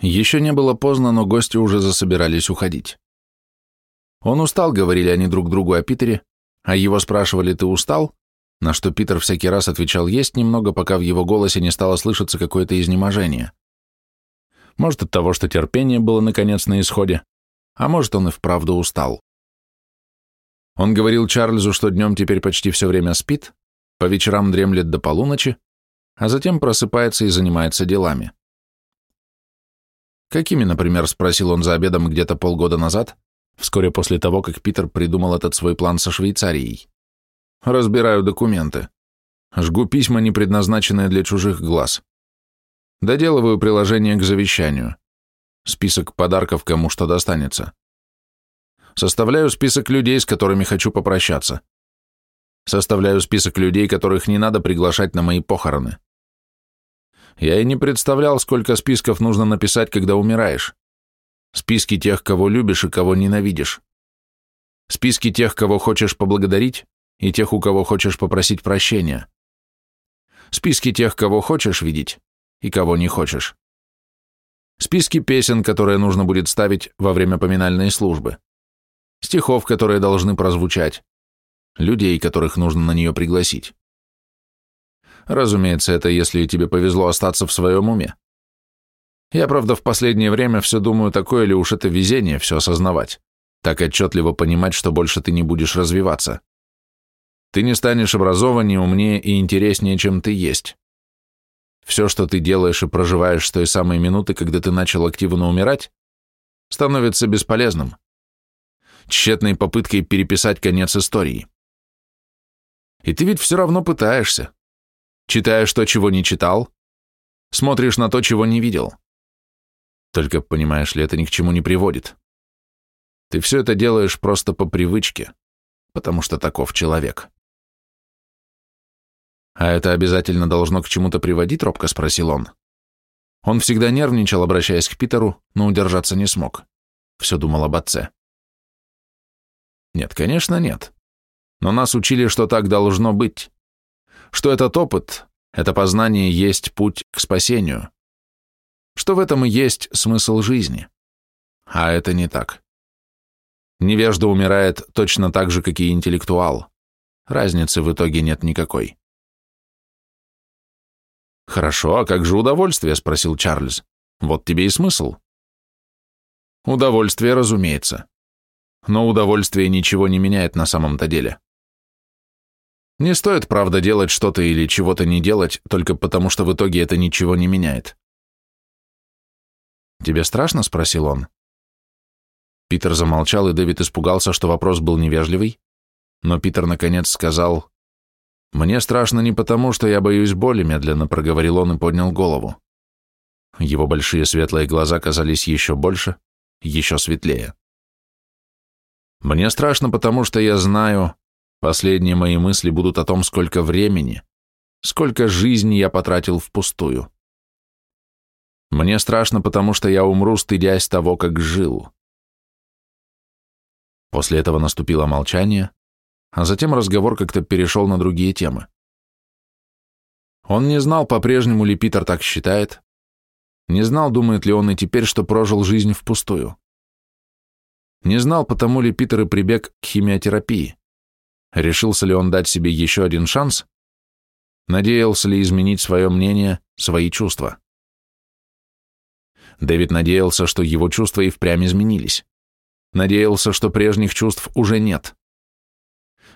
Еще не было поздно, но гости уже засобирались уходить. Он устал, говорили они друг другу о Питере, а его спрашивали, ты устал? На что Питер всякий раз отвечал есть немного, пока в его голосе не стало слышаться какое-то изнеможение. Может, от того, что терпение было наконец на исходе, а может, он и вправду устал. Он говорил Чарльзу, что днем теперь почти все время спит, по вечерам дремлет до полуночи, а затем просыпается и занимается делами. Какими, например, спросил он за обедом где-то полгода назад, вскоре после того, как Питер придумал этот свой план со Швейцарией. Разбираю документы. Жгу письма, не предназначенные для чужих глаз. Доделываю приложение к завещанию. Список подарков, кому что достанется. Составляю список людей, с которыми хочу попрощаться. Составляю список людей, которых не надо приглашать на мои похороны. Я и не представлял, сколько списков нужно написать, когда умираешь. Списки тех, кого любишь и кого ненавидишь. Списки тех, кого хочешь поблагодарить, и тех, у кого хочешь попросить прощения. Списки тех, кого хочешь видеть, и кого не хочешь. Списки песен, которые нужно будет ставить во время поминальной службы. Стихов, которые должны прозвучать. Людей, которых нужно на нее пригласить. Разумеется, это если тебе повезло остаться в своем уме. Я, правда, в последнее время все думаю, такое ли уж это везение все осознавать, так отчетливо понимать, что больше ты не будешь развиваться. Ты не станешь образованнее, умнее и интереснее, чем ты есть. Все, что ты делаешь и проживаешь с той самой минуты, когда ты начал активно умирать, становится бесполезным, тщетной попыткой переписать конец истории. И ты ведь все равно пытаешься, Читаешь то, чего не читал, смотришь на то, чего не видел. Только, понимаешь ли, это ни к чему не приводит. Ты все это делаешь просто по привычке, потому что таков человек. «А это обязательно должно к чему-то приводить?» — робко спросил он. Он всегда нервничал, обращаясь к Питеру, но удержаться не смог. Все думал об отце. Нет, конечно, нет. Но нас учили, что так должно быть что этот опыт, это познание есть путь к спасению, что в этом и есть смысл жизни. А это не так. Невежда умирает точно так же, как и интеллектуал. Разницы в итоге нет никакой. «Хорошо, а как же удовольствие?» — спросил Чарльз. «Вот тебе и смысл». «Удовольствие, разумеется. Но удовольствие ничего не меняет на самом-то деле. Не стоит, правда, делать что-то или чего-то не делать, только потому что в итоге это ничего не меняет. «Тебе страшно?» — спросил он. Питер замолчал, и Дэвид испугался, что вопрос был невежливый, но Питер наконец сказал, «Мне страшно не потому, что я боюсь боли», — медленно проговорил он и поднял голову. Его большие светлые глаза казались еще больше, еще светлее. «Мне страшно, потому что я знаю, Последние мои мысли будут о том, сколько времени, сколько жизни я потратил впустую. Мне страшно, потому что я умру, стыдясь того, как жил. После этого наступило молчание, а затем разговор как-то перешел на другие темы. Он не знал, по-прежнему ли Питер так считает, не знал, думает ли он и теперь, что прожил жизнь впустую. Не знал, потому ли Питер и прибег к химиотерапии. Решился ли он дать себе еще один шанс? Надеялся ли изменить свое мнение, свои чувства? Дэвид надеялся, что его чувства и впрямь изменились. Надеялся, что прежних чувств уже нет.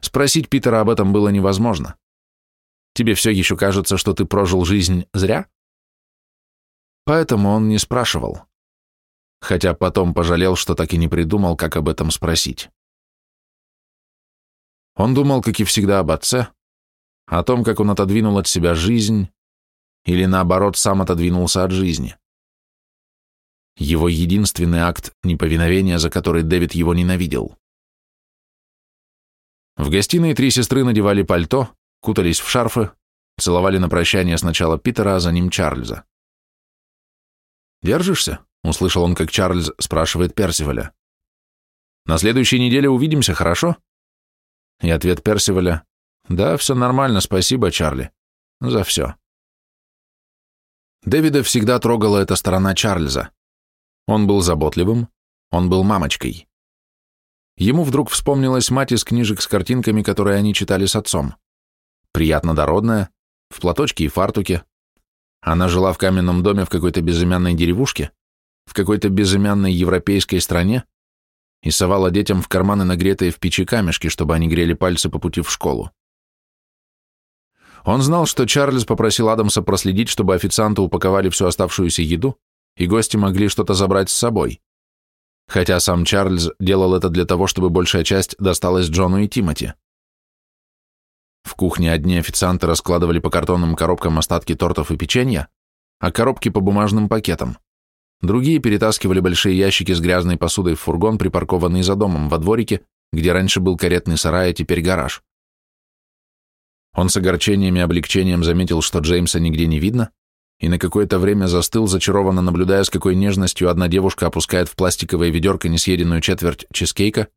Спросить Питера об этом было невозможно. Тебе все еще кажется, что ты прожил жизнь зря? Поэтому он не спрашивал. Хотя потом пожалел, что так и не придумал, как об этом спросить. Он думал, как и всегда, об отце, о том, как он отодвинул от себя жизнь, или наоборот, сам отодвинулся от жизни. Его единственный акт неповиновения, за который Дэвид его ненавидел. В гостиной три сестры надевали пальто, кутались в шарфы, целовали на прощание сначала Питера, а за ним Чарльза. «Держишься?» — услышал он, как Чарльз спрашивает Персиваля. «На следующей неделе увидимся, хорошо?» И ответ Персиваля «Да, все нормально, спасибо, Чарли. За все». Дэвида всегда трогала эта сторона Чарльза, Он был заботливым, он был мамочкой. Ему вдруг вспомнилась мать из книжек с картинками, которые они читали с отцом. Приятно дородная, в платочке и фартуке. Она жила в каменном доме в какой-то безымянной деревушке, в какой-то безымянной европейской стране и совала детям в карманы нагретые в печи камешки, чтобы они грели пальцы по пути в школу. Он знал, что Чарльз попросил Адамса проследить, чтобы официанты упаковали всю оставшуюся еду, и гости могли что-то забрать с собой хотя сам Чарльз делал это для того, чтобы большая часть досталась Джону и Тимоти. В кухне одни официанты раскладывали по картонным коробкам остатки тортов и печенья, а коробки по бумажным пакетам. Другие перетаскивали большие ящики с грязной посудой в фургон, припаркованный за домом во дворике, где раньше был каретный сарай, а теперь гараж. Он с огорчением и облегчением заметил, что Джеймса нигде не видно, и на какое-то время застыл, зачарованно наблюдая, с какой нежностью одна девушка опускает в пластиковое ведерко несъеденную четверть чизкейка,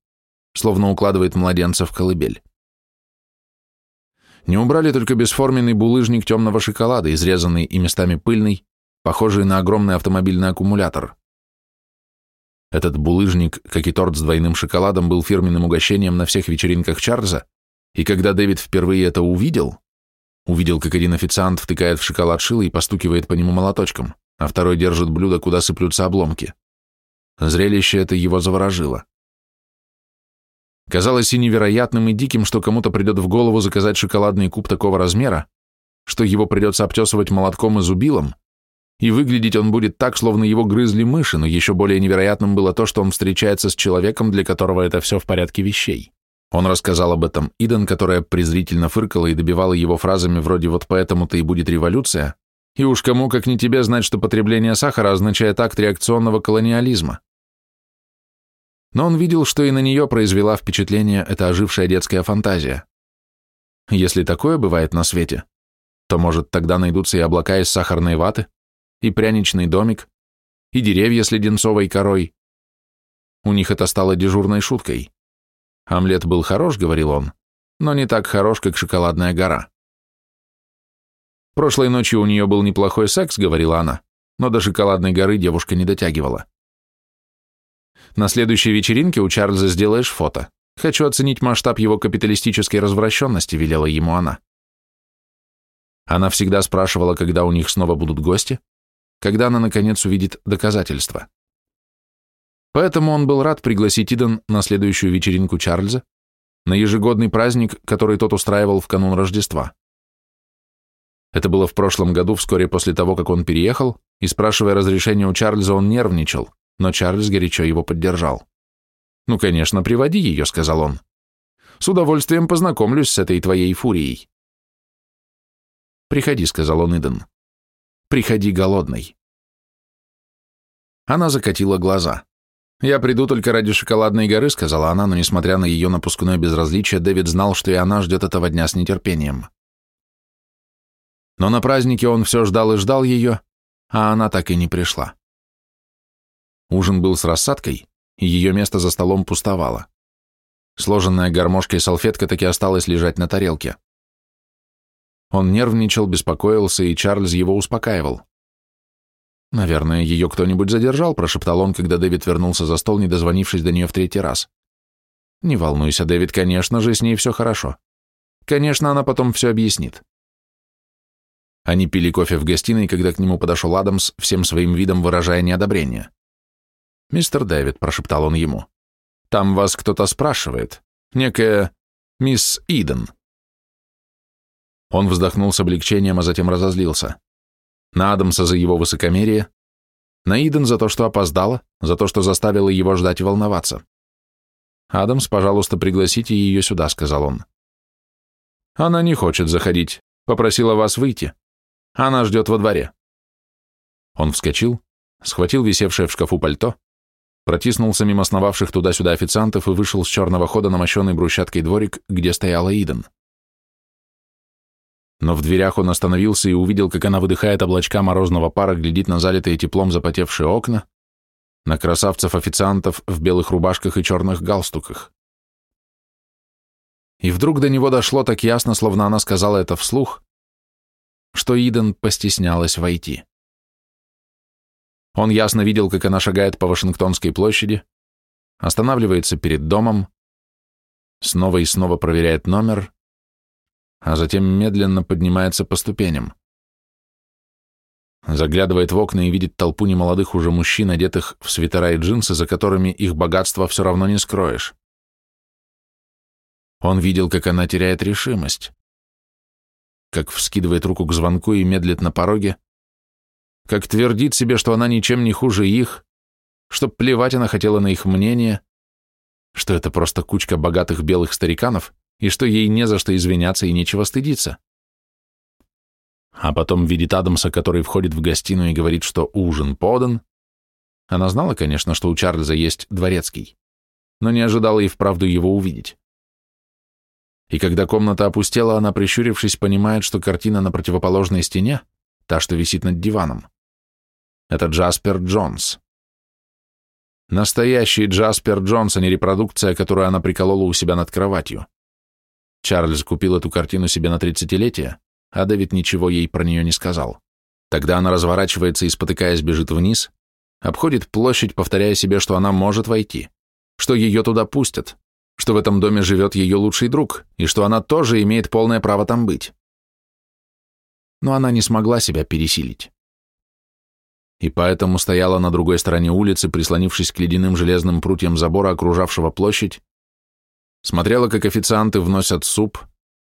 словно укладывает младенца в колыбель. Не убрали только бесформенный булыжник темного шоколада, изрезанный и местами пыльный, похожий на огромный автомобильный аккумулятор. Этот булыжник, как и торт с двойным шоколадом, был фирменным угощением на всех вечеринках Чарльза, и когда Дэвид впервые это увидел, Увидел, как один официант втыкает в шоколад шило и постукивает по нему молоточком, а второй держит блюдо, куда сыплются обломки. Зрелище это его заворожило. Казалось и невероятным, и диким, что кому-то придет в голову заказать шоколадный куб такого размера, что его придется обтесывать молотком и зубилом, и выглядеть он будет так, словно его грызли мыши, но еще более невероятным было то, что он встречается с человеком, для которого это все в порядке вещей. Он рассказал об этом Иден, которая презрительно фыркала и добивала его фразами вроде «вот поэтому-то и будет революция», и уж кому, как не тебе, знать, что потребление сахара означает акт реакционного колониализма. Но он видел, что и на нее произвела впечатление эта ожившая детская фантазия. Если такое бывает на свете, то, может, тогда найдутся и облака из сахарной ваты, и пряничный домик, и деревья с леденцовой корой. У них это стало дежурной шуткой. Омлет был хорош, говорил он, но не так хорош, как шоколадная гора. Прошлой ночью у нее был неплохой секс, говорила она, но до шоколадной горы девушка не дотягивала. На следующей вечеринке у Чарльза сделаешь фото. Хочу оценить масштаб его капиталистической развращенности, велела ему она. Она всегда спрашивала, когда у них снова будут гости, когда она, наконец, увидит доказательства. Поэтому он был рад пригласить Иден на следующую вечеринку Чарльза, на ежегодный праздник, который тот устраивал в канун Рождества. Это было в прошлом году, вскоре после того, как он переехал, и, спрашивая разрешения у Чарльза, он нервничал, но Чарльз горячо его поддержал. «Ну, конечно, приводи ее», — сказал он. «С удовольствием познакомлюсь с этой твоей фурией». «Приходи», — сказал он Иден. «Приходи голодной». Она закатила глаза. «Я приду только ради шоколадной горы», — сказала она, но, несмотря на ее напускное безразличие, Дэвид знал, что и она ждет этого дня с нетерпением. Но на празднике он все ждал и ждал ее, а она так и не пришла. Ужин был с рассадкой, и ее место за столом пустовало. Сложенная гармошкой салфетка таки осталась лежать на тарелке. Он нервничал, беспокоился, и Чарльз его успокаивал. «Наверное, ее кто-нибудь задержал», — прошептал он, когда Дэвид вернулся за стол, не дозвонившись до нее в третий раз. «Не волнуйся, Дэвид, конечно же, с ней все хорошо. Конечно, она потом все объяснит». Они пили кофе в гостиной, когда к нему подошел Адамс, всем своим видом выражая неодобрение. «Мистер Дэвид», — прошептал он ему, — «там вас кто-то спрашивает. Некая мисс Иден». Он вздохнул с облегчением, а затем разозлился на Адамса за его высокомерие, на Иден за то, что опоздала, за то, что заставила его ждать и волноваться. «Адамс, пожалуйста, пригласите ее сюда», — сказал он. «Она не хочет заходить. Попросила вас выйти. Она ждет во дворе». Он вскочил, схватил висевшее в шкафу пальто, протиснулся мимо сновавших туда-сюда официантов и вышел с черного хода на мощенный брусчаткой дворик, где стояла Иден но в дверях он остановился и увидел, как она выдыхает облачка морозного пара, глядит на залитые теплом запотевшие окна, на красавцев-официантов в белых рубашках и черных галстуках. И вдруг до него дошло так ясно, словно она сказала это вслух, что Иден постеснялась войти. Он ясно видел, как она шагает по Вашингтонской площади, останавливается перед домом, снова и снова проверяет номер, а затем медленно поднимается по ступеням. Заглядывает в окна и видит толпу немолодых уже мужчин, одетых в свитера и джинсы, за которыми их богатство все равно не скроешь. Он видел, как она теряет решимость, как вскидывает руку к звонку и медлит на пороге, как твердит себе, что она ничем не хуже их, что плевать она хотела на их мнение, что это просто кучка богатых белых стариканов и что ей не за что извиняться и нечего стыдиться. А потом видит Адамса, который входит в гостиную и говорит, что ужин подан. Она знала, конечно, что у Чарльза есть дворецкий, но не ожидала и вправду его увидеть. И когда комната опустела, она, прищурившись, понимает, что картина на противоположной стене, та, что висит над диваном, это Джаспер Джонс. Настоящий Джаспер Джонс, а не репродукция, которую она приколола у себя над кроватью. Чарльз купил эту картину себе на тридцатилетие, а Дэвид ничего ей про нее не сказал. Тогда она разворачивается и, спотыкаясь, бежит вниз, обходит площадь, повторяя себе, что она может войти, что ее туда пустят, что в этом доме живет ее лучший друг, и что она тоже имеет полное право там быть. Но она не смогла себя пересилить. И поэтому стояла на другой стороне улицы, прислонившись к ледяным железным прутьям забора, окружавшего площадь, смотрела, как официанты вносят суп,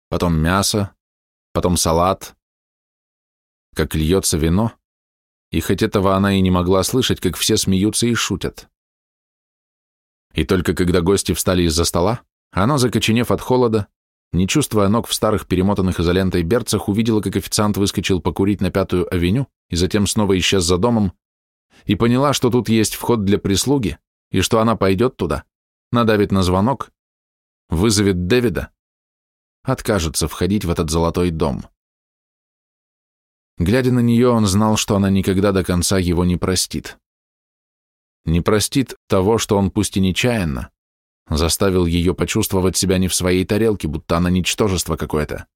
потом мясо, потом салат, как льется вино, и хоть этого она и не могла слышать, как все смеются и шутят. И только когда гости встали из-за стола, она, закоченев от холода, не чувствуя ног в старых перемотанных изолентой берцах, увидела, как официант выскочил покурить на Пятую авеню и затем снова исчез за домом, и поняла, что тут есть вход для прислуги, и что она пойдет туда, надавит на звонок, вызовет Дэвида, откажется входить в этот золотой дом. Глядя на нее, он знал, что она никогда до конца его не простит. Не простит того, что он пусть и нечаянно, заставил ее почувствовать себя не в своей тарелке, будто она ничтожество какое-то.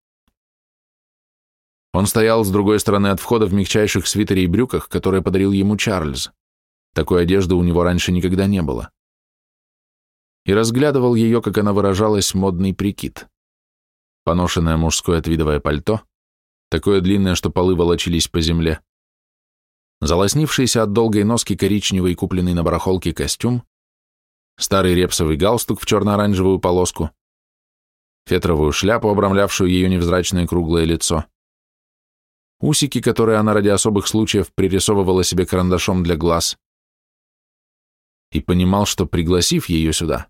Он стоял с другой стороны от входа в мягчайших свитере и брюках, которые подарил ему Чарльз. Такой одежды у него раньше никогда не было. И разглядывал ее, как она выражалась, модный прикид. Поношенное мужское твидовое пальто, такое длинное, что полы волочились по земле, залоснившийся от долгой носки коричневый, купленный на барахолке костюм, старый репсовый галстук в черно-оранжевую полоску, фетровую шляпу, обрамлявшую ее невзрачное круглое лицо, усики, которые она ради особых случаев пририсовывала себе карандашом для глаз, и понимал, что, пригласив ее сюда,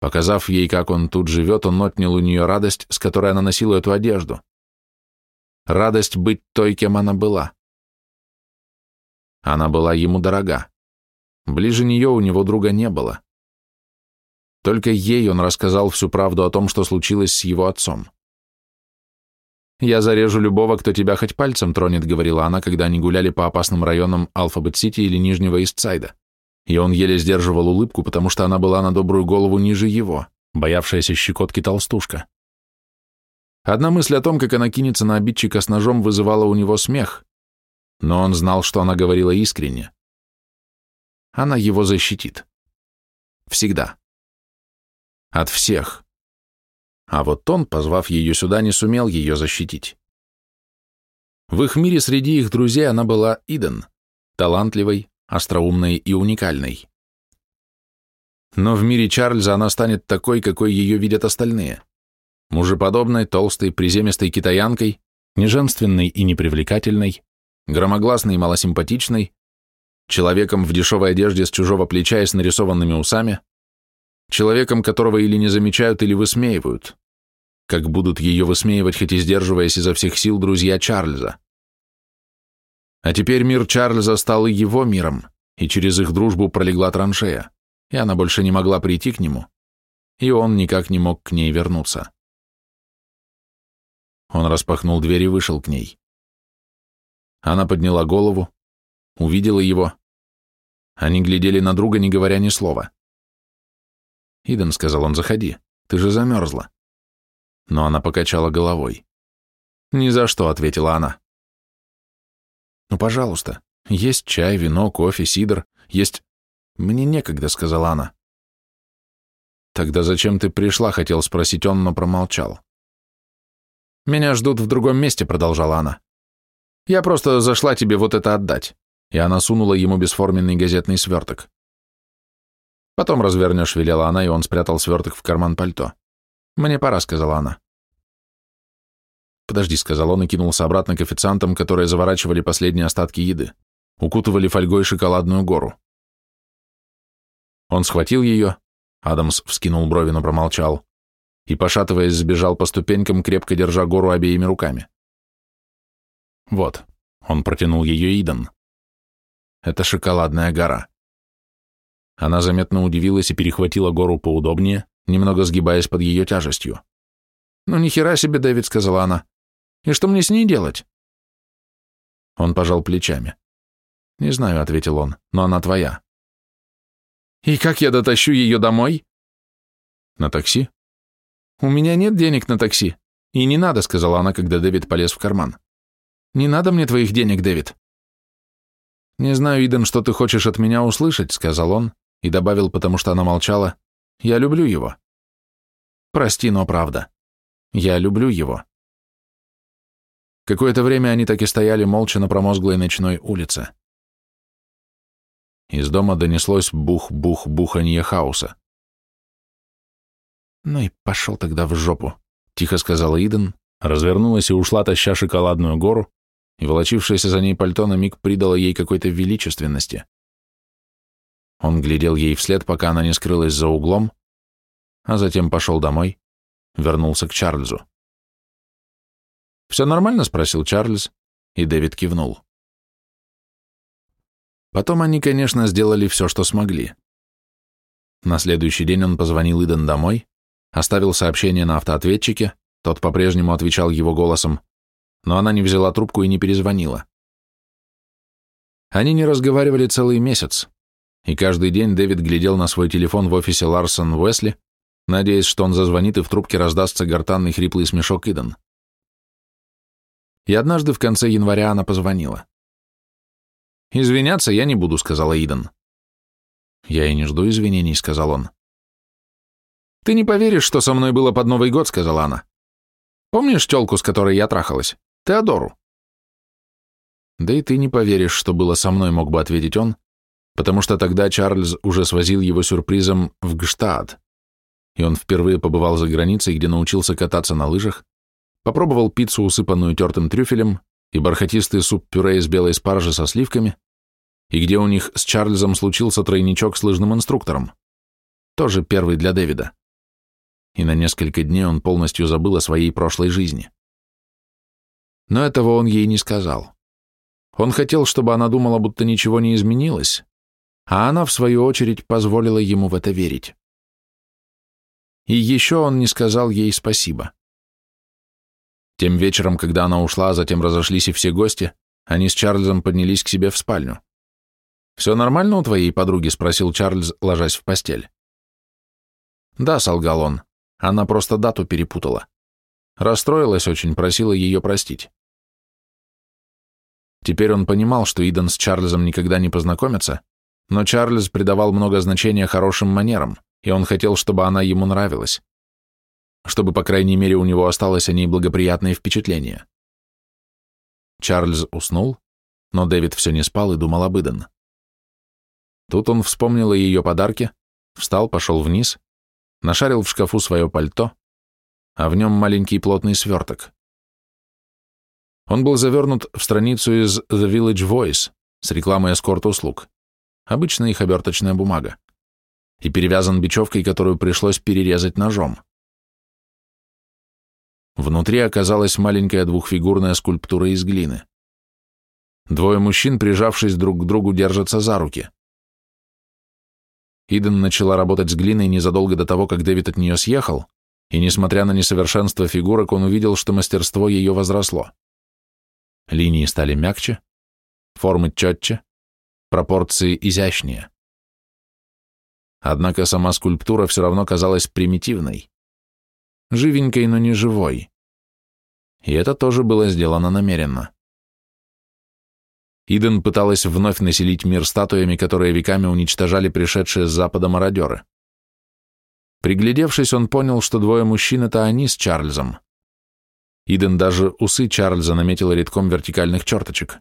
Показав ей, как он тут живет, он отнял у нее радость, с которой она носила эту одежду. Радость быть той, кем она была. Она была ему дорога. Ближе нее у него друга не было. Только ей он рассказал всю правду о том, что случилось с его отцом. «Я зарежу любого, кто тебя хоть пальцем тронет», — говорила она, когда они гуляли по опасным районам Алфабет-Сити или Нижнего Истсайда и он еле сдерживал улыбку, потому что она была на добрую голову ниже его, боявшаяся щекотки толстушка. Одна мысль о том, как она кинется на обидчика с ножом, вызывала у него смех, но он знал, что она говорила искренне. Она его защитит. Всегда. От всех. А вот он, позвав ее сюда, не сумел ее защитить. В их мире среди их друзей она была Иден, талантливой, остроумной и уникальной. Но в мире Чарльза она станет такой, какой ее видят остальные. Мужеподобной, толстой, приземистой китаянкой, неженственной и непривлекательной, громогласной и малосимпатичной, человеком в дешевой одежде с чужого плеча и с нарисованными усами, человеком, которого или не замечают, или высмеивают, как будут ее высмеивать, хоть и сдерживаясь изо всех сил друзья Чарльза. А теперь мир Чарльза стал и его миром, и через их дружбу пролегла траншея, и она больше не могла прийти к нему, и он никак не мог к ней вернуться. Он распахнул дверь и вышел к ней. Она подняла голову, увидела его. Они глядели на друга, не говоря ни слова. «Иден», — сказал он, — «заходи, ты же замерзла». Но она покачала головой. «Ни за что», — ответила она. «Ну, пожалуйста, Есть чай, вино, кофе, сидр, есть... Мне некогда, сказала она. Тогда зачем ты пришла, хотел спросить он, но промолчал. Меня ждут в другом месте, продолжала она. Я просто зашла тебе вот это отдать. И она сунула ему бесформенный газетный сверток. Потом развернешь, велела она, и он спрятал сверток в карман пальто. Мне пора, сказала она. Подожди, сказал он и кинулся обратно к официантам, которые заворачивали последние остатки еды укутывали фольгой шоколадную гору. Он схватил ее, Адамс вскинул брови, но промолчал, и, пошатываясь, сбежал по ступенькам, крепко держа гору обеими руками. Вот, он протянул ее Идан. Это шоколадная гора. Она заметно удивилась и перехватила гору поудобнее, немного сгибаясь под ее тяжестью. «Ну, ни хера себе, Дэвид», — сказала она. «И что мне с ней делать?» Он пожал плечами. «Не знаю», — ответил он, — «но она твоя». «И как я дотащу ее домой?» «На такси?» «У меня нет денег на такси. И не надо», — сказала она, когда Дэвид полез в карман. «Не надо мне твоих денег, Дэвид». «Не знаю, Иден, что ты хочешь от меня услышать», — сказал он, и добавил, потому что она молчала, «Я люблю его». «Прости, но правда. Я люблю его». Какое-то время они так и стояли молча на промозглой ночной улице. Из дома донеслось бух-бух-буханье хаоса. «Ну и пошел тогда в жопу», — тихо сказала Иден, развернулась и ушла, таща шоколадную гору, и волочившееся за ней пальто на миг придало ей какой-то величественности. Он глядел ей вслед, пока она не скрылась за углом, а затем пошел домой, вернулся к Чарльзу. «Все нормально?» — спросил Чарльз, и Дэвид кивнул. Потом они, конечно, сделали все, что смогли. На следующий день он позвонил Иден домой, оставил сообщение на автоответчике, тот по-прежнему отвечал его голосом, но она не взяла трубку и не перезвонила. Они не разговаривали целый месяц, и каждый день Дэвид глядел на свой телефон в офисе Ларсон Уэсли, надеясь, что он зазвонит и в трубке раздастся гортанный хриплый смешок Иден. И однажды в конце января она позвонила. «Извиняться я не буду», — сказала Иден. «Я и не жду извинений», — сказал он. «Ты не поверишь, что со мной было под Новый год», — сказала она. «Помнишь тёлку, с которой я трахалась? Теодору?» «Да и ты не поверишь, что было со мной», — мог бы ответить он, потому что тогда Чарльз уже свозил его сюрпризом в Гштадт, и он впервые побывал за границей, где научился кататься на лыжах, попробовал пиццу, усыпанную тертым трюфелем, и бархатистый суп-пюре из белой спаржи со сливками, и где у них с Чарльзом случился тройничок с лыжным инструктором. Тоже первый для Дэвида. И на несколько дней он полностью забыл о своей прошлой жизни. Но этого он ей не сказал. Он хотел, чтобы она думала, будто ничего не изменилось, а она, в свою очередь, позволила ему в это верить. И еще он не сказал ей спасибо. Тем вечером, когда она ушла, а затем разошлись и все гости, они с Чарльзом поднялись к себе в спальню. «Все нормально у твоей подруги?» — спросил Чарльз, ложась в постель. «Да», — солгал он, — «она просто дату перепутала. Расстроилась очень, просила ее простить». Теперь он понимал, что Иден с Чарльзом никогда не познакомятся, но Чарльз придавал много значения хорошим манерам, и он хотел, чтобы она ему нравилась чтобы, по крайней мере, у него осталось о ней благоприятное впечатление. Чарльз уснул, но Дэвид все не спал и думал об Иден. Тут он вспомнил о ее подарке, встал, пошел вниз, нашарил в шкафу свое пальто, а в нем маленький плотный сверток. Он был завернут в страницу из The Village Voice с рекламой эскорт-услуг, обычная их оберточная бумага, и перевязан бечевкой, которую пришлось перерезать ножом. Внутри оказалась маленькая двухфигурная скульптура из глины. Двое мужчин, прижавшись друг к другу, держатся за руки. Иден начала работать с глиной незадолго до того, как Дэвид от нее съехал, и, несмотря на несовершенство фигурок, он увидел, что мастерство ее возросло. Линии стали мягче, формы четче, пропорции изящнее. Однако сама скульптура все равно казалась примитивной живенькой, но не живой. И это тоже было сделано намеренно. Иден пыталась вновь населить мир статуями, которые веками уничтожали пришедшие с запада мародеры. Приглядевшись, он понял, что двое мужчин — это они с Чарльзом. Иден даже усы Чарльза наметила редком вертикальных черточек,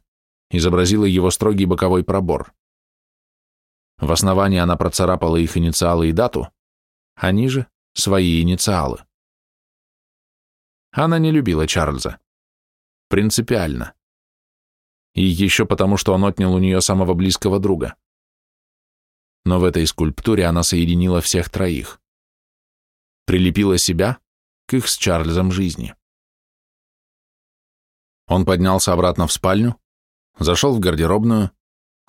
изобразила его строгий боковой пробор. В основании она процарапала их инициалы и дату, а ниже — свои инициалы. Она не любила Чарльза. Принципиально. И еще потому, что он отнял у нее самого близкого друга. Но в этой скульптуре она соединила всех троих. Прилепила себя к их с Чарльзом жизни. Он поднялся обратно в спальню, зашел в гардеробную,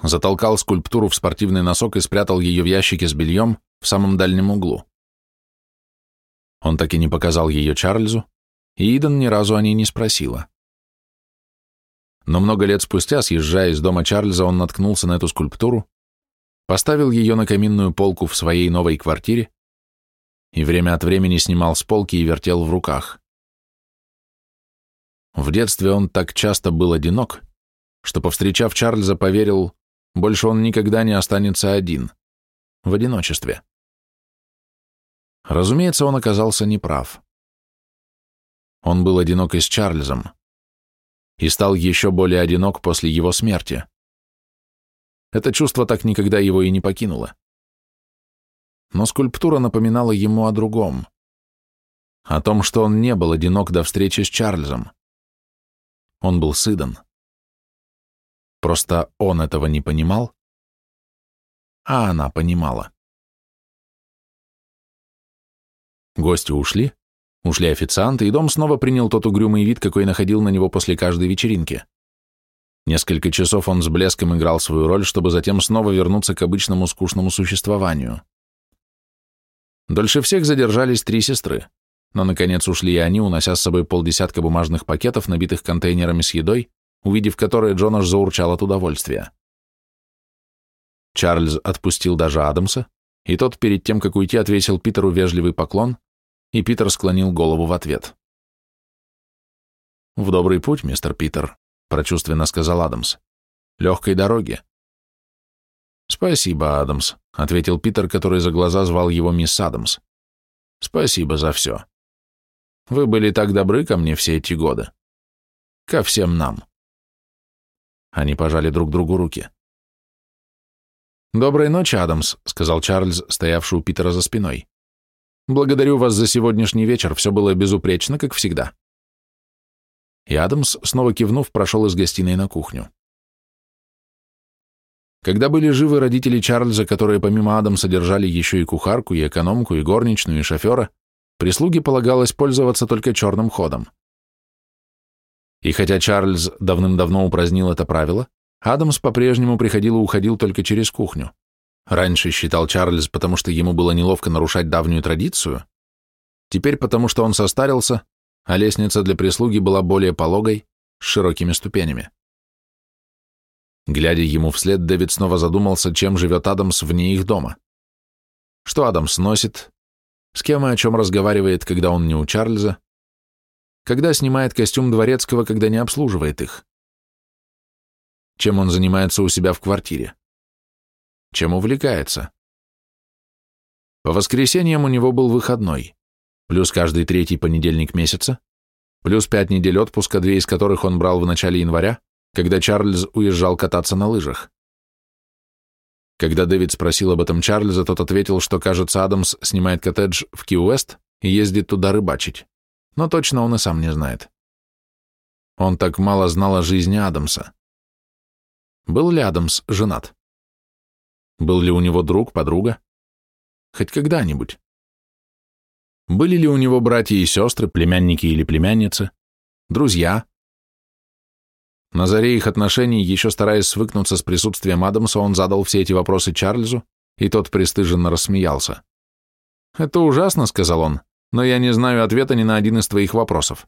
затолкал скульптуру в спортивный носок и спрятал ее в ящике с бельем в самом дальнем углу. Он так и не показал ее Чарльзу, и Иден ни разу о ней не спросила. Но много лет спустя, съезжая из дома Чарльза, он наткнулся на эту скульптуру, поставил ее на каминную полку в своей новой квартире и время от времени снимал с полки и вертел в руках. В детстве он так часто был одинок, что, повстречав Чарльза, поверил, больше он никогда не останется один, в одиночестве. Разумеется, он оказался неправ. Он был одинок и с Чарльзом, и стал еще более одинок после его смерти. Это чувство так никогда его и не покинуло. Но скульптура напоминала ему о другом, о том, что он не был одинок до встречи с Чарльзом. Он был сыдан. Просто он этого не понимал, а она понимала. Гости ушли, ушли официанты, и дом снова принял тот угрюмый вид, какой находил на него после каждой вечеринки. Несколько часов он с блеском играл свою роль, чтобы затем снова вернуться к обычному скучному существованию. Дольше всех задержались три сестры, но, наконец, ушли и они, унося с собой полдесятка бумажных пакетов, набитых контейнерами с едой, увидев которые Джон аж заурчал от удовольствия. Чарльз отпустил даже Адамса, и тот перед тем, как уйти, отвесил Питеру вежливый поклон, и Питер склонил голову в ответ. «В добрый путь, мистер Питер», — прочувственно сказал Адамс. «Легкой дороги». «Спасибо, Адамс», — ответил Питер, который за глаза звал его мисс Адамс. «Спасибо за все. Вы были так добры ко мне все эти годы. Ко всем нам». Они пожали друг другу руки. «Доброй ночи, Адамс», — сказал Чарльз, стоявший у Питера за спиной. «Благодарю вас за сегодняшний вечер, все было безупречно, как всегда». И Адамс, снова кивнув, прошел из гостиной на кухню. Когда были живы родители Чарльза, которые помимо Адамса держали еще и кухарку, и экономку, и горничную, и шофера, прислуге полагалось пользоваться только черным ходом. И хотя Чарльз давным-давно упразднил это правило, Адамс по-прежнему приходил и уходил только через кухню. Раньше считал Чарльз, потому что ему было неловко нарушать давнюю традицию, теперь потому что он состарился, а лестница для прислуги была более пологой, с широкими ступенями. Глядя ему вслед, Дэвид снова задумался, чем живет Адамс вне их дома. Что Адамс носит, с кем и о чем разговаривает, когда он не у Чарльза, когда снимает костюм дворецкого, когда не обслуживает их? Чем он занимается у себя в квартире? Чем увлекается? По воскресеньям у него был выходной, плюс каждый третий понедельник месяца, плюс пять недель отпуска, две из которых он брал в начале января, когда Чарльз уезжал кататься на лыжах. Когда Дэвид спросил об этом Чарльза, тот ответил, что, кажется, Адамс снимает коттедж в Ки-Уэст и ездит туда рыбачить но точно он и сам не знает. Он так мало знал о жизни Адамса. Был ли Адамс женат? Был ли у него друг, подруга? Хоть когда-нибудь? Были ли у него братья и сестры, племянники или племянницы, друзья? На заре их отношений, еще стараясь свыкнуться с присутствием Адамса, он задал все эти вопросы Чарльзу, и тот пристыженно рассмеялся. «Это ужасно», — сказал он но я не знаю ответа ни на один из твоих вопросов.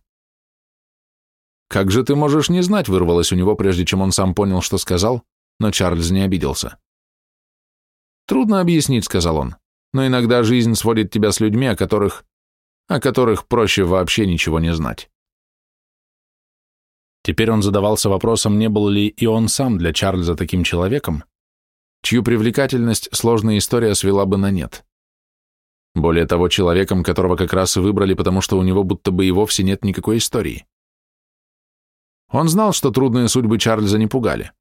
«Как же ты можешь не знать?» — вырвалось у него, прежде чем он сам понял, что сказал, но Чарльз не обиделся. «Трудно объяснить», — сказал он, «но иногда жизнь сводит тебя с людьми, о которых... о которых проще вообще ничего не знать». Теперь он задавался вопросом, не был ли и он сам для Чарльза таким человеком, чью привлекательность сложная история свела бы на нет. Более того, человеком, которого как раз и выбрали, потому что у него будто бы и вовсе нет никакой истории. Он знал, что трудные судьбы Чарльза не пугали.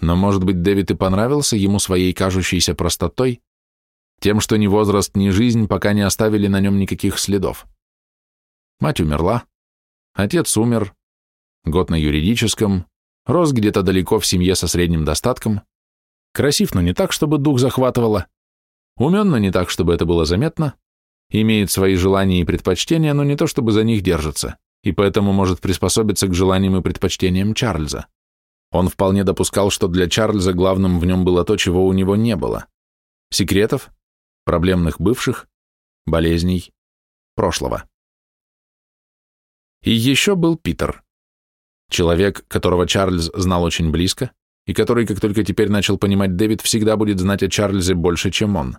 Но, может быть, Дэвид и понравился ему своей кажущейся простотой, тем, что ни возраст, ни жизнь пока не оставили на нем никаких следов. Мать умерла, отец умер, год на юридическом, рос где-то далеко в семье со средним достатком, красив, но не так, чтобы дух захватывало, умен, но не так, чтобы это было заметно, имеет свои желания и предпочтения, но не то, чтобы за них держится, и поэтому может приспособиться к желаниям и предпочтениям Чарльза. Он вполне допускал, что для Чарльза главным в нем было то, чего у него не было. Секретов, проблемных бывших, болезней, прошлого. И еще был Питер. Человек, которого Чарльз знал очень близко, и который, как только теперь начал понимать Дэвид, всегда будет знать о Чарльзе больше, чем он.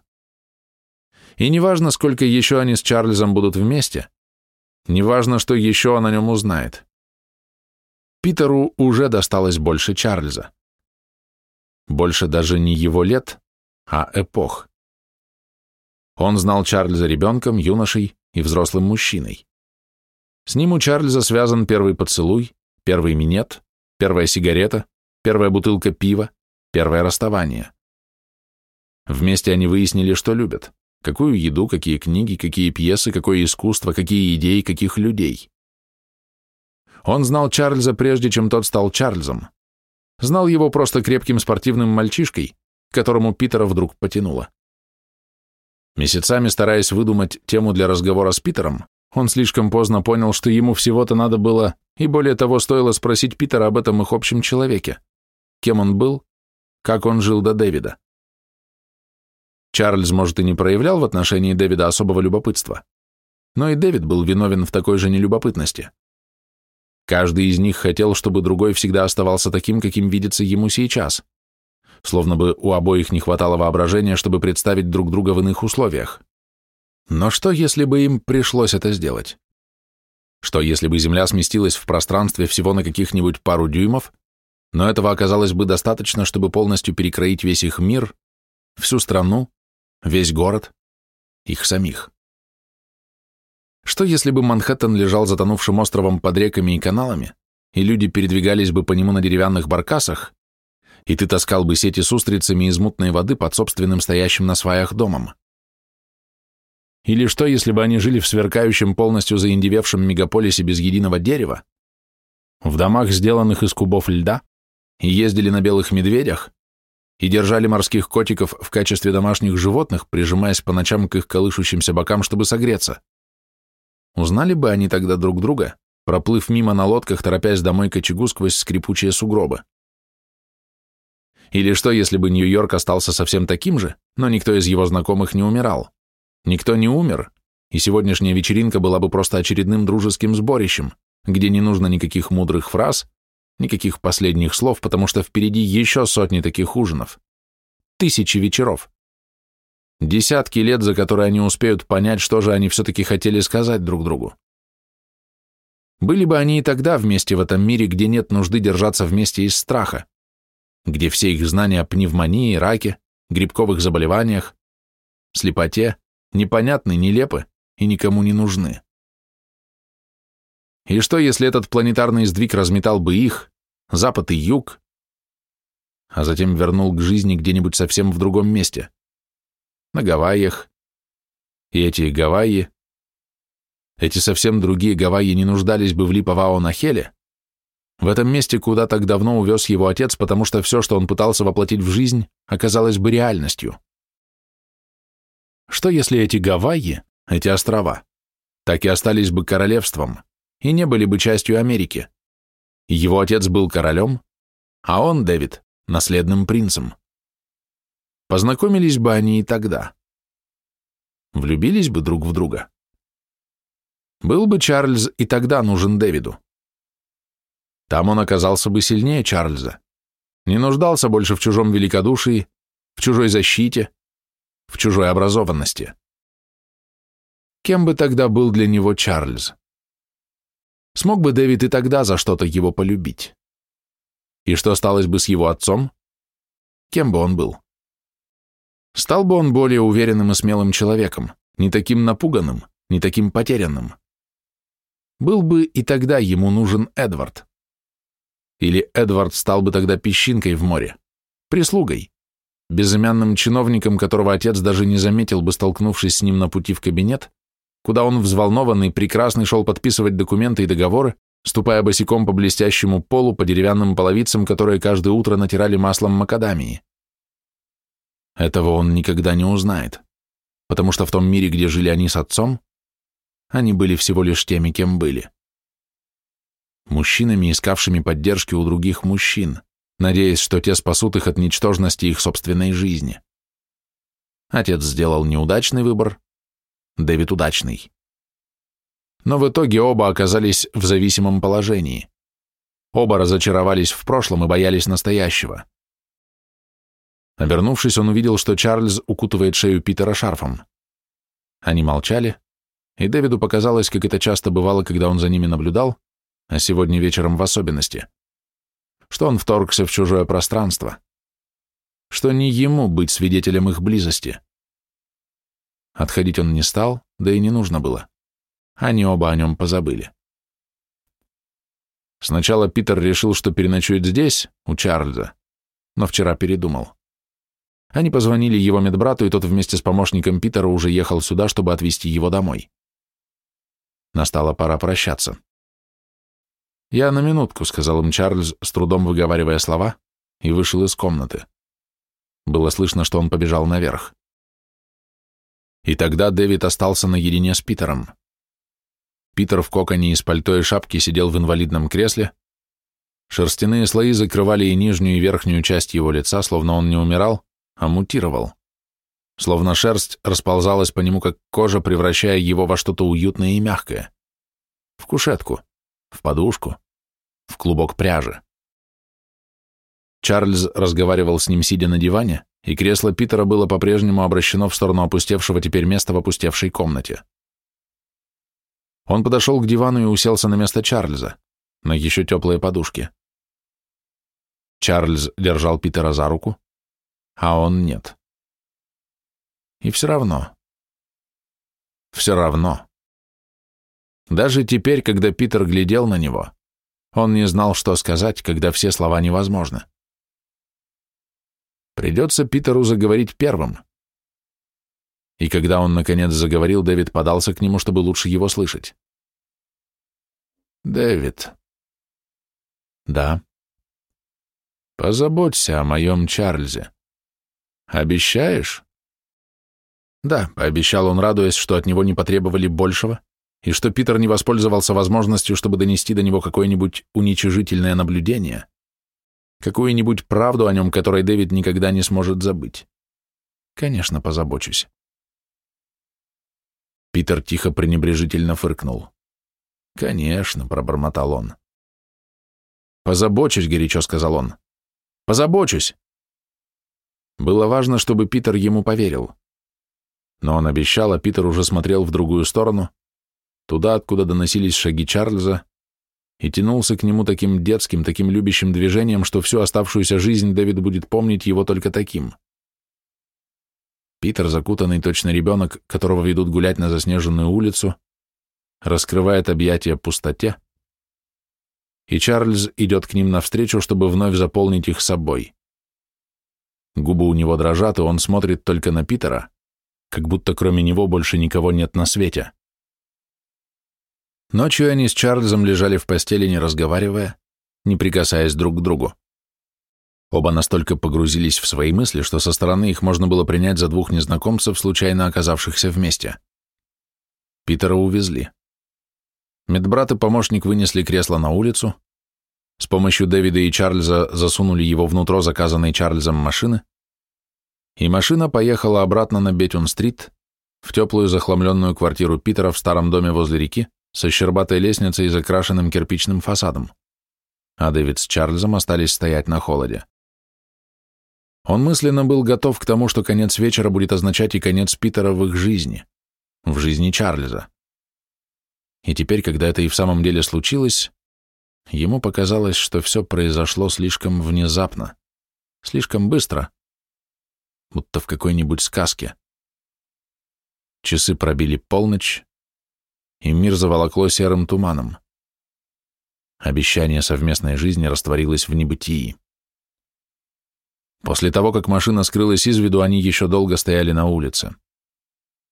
И неважно, сколько еще они с Чарльзом будут вместе, неважно, что еще он о нем узнает. Питеру уже досталось больше Чарльза. Больше даже не его лет, а эпох. Он знал Чарльза ребенком, юношей и взрослым мужчиной. С ним у Чарльза связан первый поцелуй, первый минет, первая сигарета, первая бутылка пива, первое расставание. Вместе они выяснили, что любят, какую еду, какие книги, какие пьесы, какое искусство, какие идеи, каких людей. Он знал Чарльза прежде, чем тот стал Чарльзом. Знал его просто крепким спортивным мальчишкой, которому Питера вдруг потянуло. Месяцами стараясь выдумать тему для разговора с Питером, он слишком поздно понял, что ему всего-то надо было, и более того, стоило спросить Питера об этом их общем человеке. Кем он был, как он жил до Дэвида. Чарльз, может, и не проявлял в отношении Дэвида особого любопытства, но и Дэвид был виновен в такой же нелюбопытности. Каждый из них хотел, чтобы другой всегда оставался таким, каким видится ему сейчас. Словно бы у обоих не хватало воображения, чтобы представить друг друга в иных условиях. Но что, если бы им пришлось это сделать? Что, если бы Земля сместилась в пространстве всего на каких-нибудь пару дюймов, но этого оказалось бы достаточно, чтобы полностью перекроить весь их мир, всю страну, весь город, их самих? Что если бы Манхэттен лежал затонувшим островом под реками и каналами, и люди передвигались бы по нему на деревянных баркасах, и ты таскал бы сети с устрицами из мутной воды под собственным стоящим на сваях домом? Или что, если бы они жили в сверкающем, полностью заиндевевшем мегаполисе без единого дерева, в домах, сделанных из кубов льда, и ездили на белых медведях, и держали морских котиков в качестве домашних животных, прижимаясь по ночам к их колышущимся бокам, чтобы согреться? Узнали бы они тогда друг друга, проплыв мимо на лодках, торопясь домой к очагу сквозь скрипучие сугробы. Или что, если бы Нью-Йорк остался совсем таким же, но никто из его знакомых не умирал? Никто не умер, и сегодняшняя вечеринка была бы просто очередным дружеским сборищем, где не нужно никаких мудрых фраз, никаких последних слов, потому что впереди еще сотни таких ужинов. Тысячи вечеров. Десятки лет, за которые они успеют понять, что же они все-таки хотели сказать друг другу. Были бы они и тогда вместе в этом мире, где нет нужды держаться вместе из страха, где все их знания о пневмонии, раке, грибковых заболеваниях, слепоте непонятны, нелепы и никому не нужны. И что, если этот планетарный сдвиг разметал бы их, запад и юг, а затем вернул к жизни где-нибудь совсем в другом месте? На Гавайях. И эти Гавайи, эти совсем другие Гавайи не нуждались бы в Липовао на Хеле, в этом месте, куда так давно увез его отец, потому что все, что он пытался воплотить в жизнь, оказалось бы реальностью. Что если эти Гавайи, эти острова, так и остались бы королевством и не были бы частью Америки? Его отец был королем, а он, Дэвид, наследным принцем. Познакомились бы они и тогда. Влюбились бы друг в друга. Был бы Чарльз и тогда нужен Дэвиду. Там он оказался бы сильнее Чарльза, не нуждался больше в чужом великодушии, в чужой защите, в чужой образованности. Кем бы тогда был для него Чарльз? Смог бы Дэвид и тогда за что-то его полюбить? И что сталось бы с его отцом? Кем бы он был? Стал бы он более уверенным и смелым человеком, не таким напуганным, не таким потерянным. Был бы и тогда ему нужен Эдвард. Или Эдвард стал бы тогда песчинкой в море, прислугой, безымянным чиновником, которого отец даже не заметил бы, столкнувшись с ним на пути в кабинет, куда он взволнованный, прекрасный шел подписывать документы и договоры, ступая босиком по блестящему полу, по деревянным половицам, которые каждое утро натирали маслом макадамии. Этого он никогда не узнает, потому что в том мире, где жили они с отцом, они были всего лишь теми, кем были. Мужчинами, искавшими поддержки у других мужчин, надеясь, что те спасут их от ничтожности их собственной жизни. Отец сделал неудачный выбор, Дэвид удачный. Но в итоге оба оказались в зависимом положении. Оба разочаровались в прошлом и боялись настоящего. Обернувшись, он увидел, что Чарльз укутывает шею Питера шарфом. Они молчали, и Дэвиду показалось, как это часто бывало, когда он за ними наблюдал, а сегодня вечером в особенности, что он вторгся в чужое пространство, что не ему быть свидетелем их близости. Отходить он не стал, да и не нужно было. Они оба о нем позабыли. Сначала Питер решил, что переночует здесь, у Чарльза, но вчера передумал. Они позвонили его медбрату, и тот вместе с помощником Питера уже ехал сюда, чтобы отвезти его домой. Настала пора прощаться. «Я на минутку», — сказал им Чарльз, с трудом выговаривая слова, и вышел из комнаты. Было слышно, что он побежал наверх. И тогда Дэвид остался наедине с Питером. Питер в коконе из пальто и шапки сидел в инвалидном кресле. Шерстяные слои закрывали и нижнюю, и верхнюю часть его лица, словно он не умирал, а мутировал словно шерсть расползалась по нему, как кожа, превращая его во что-то уютное и мягкое. В кушетку, в подушку, в клубок пряжи. Чарльз разговаривал с ним, сидя на диване, и кресло Питера было по-прежнему обращено в сторону опустевшего теперь места в опустевшей комнате. Он подошел к дивану и уселся на место Чарльза, на еще теплые подушки. Чарльз держал Питера за руку, а он нет. И все равно. Все равно. Даже теперь, когда Питер глядел на него, он не знал, что сказать, когда все слова невозможны. Придется Питеру заговорить первым. И когда он, наконец, заговорил, Дэвид подался к нему, чтобы лучше его слышать. «Дэвид». «Да». «Позаботься о моем Чарльзе. Обещаешь?» Да, пообещал он, радуясь, что от него не потребовали большего, и что Питер не воспользовался возможностью, чтобы донести до него какое-нибудь уничижительное наблюдение, какую-нибудь правду о нем, которой Дэвид никогда не сможет забыть. Конечно, позабочусь. Питер тихо пренебрежительно фыркнул. «Конечно», — пробормотал он. «Позабочусь», — горячо сказал он. «Позабочусь». Было важно, чтобы Питер ему поверил. Но он обещал, а Питер уже смотрел в другую сторону, туда, откуда доносились шаги Чарльза, и тянулся к нему таким детским, таким любящим движением, что всю оставшуюся жизнь Дэвид будет помнить его только таким. Питер, закутанный точно ребенок, которого ведут гулять на заснеженную улицу, раскрывает объятия пустоте, и Чарльз идет к ним навстречу, чтобы вновь заполнить их собой. Губы у него дрожат, и он смотрит только на Питера, как будто кроме него больше никого нет на свете. Ночью они с Чарльзом лежали в постели, не разговаривая, не прикасаясь друг к другу. Оба настолько погрузились в свои мысли, что со стороны их можно было принять за двух незнакомцев, случайно оказавшихся вместе. Питера увезли. Медбрат и помощник вынесли кресло на улицу, с помощью Дэвида и Чарльза засунули его внутрь заказанной Чарльзом машины, и машина поехала обратно на Бетюн-стрит, в теплую захламленную квартиру Питера в старом доме возле реки, со щербатой лестницей и закрашенным кирпичным фасадом. А Дэвид с Чарльзом остались стоять на холоде. Он мысленно был готов к тому, что конец вечера будет означать и конец Питера в их жизни, в жизни Чарльза. И теперь, когда это и в самом деле случилось, ему показалось, что все произошло слишком внезапно, слишком быстро, будто в какой-нибудь сказке. Часы пробили полночь, и мир заволокло серым туманом. Обещание совместной жизни растворилось в небытии. После того, как машина скрылась из виду, они еще долго стояли на улице.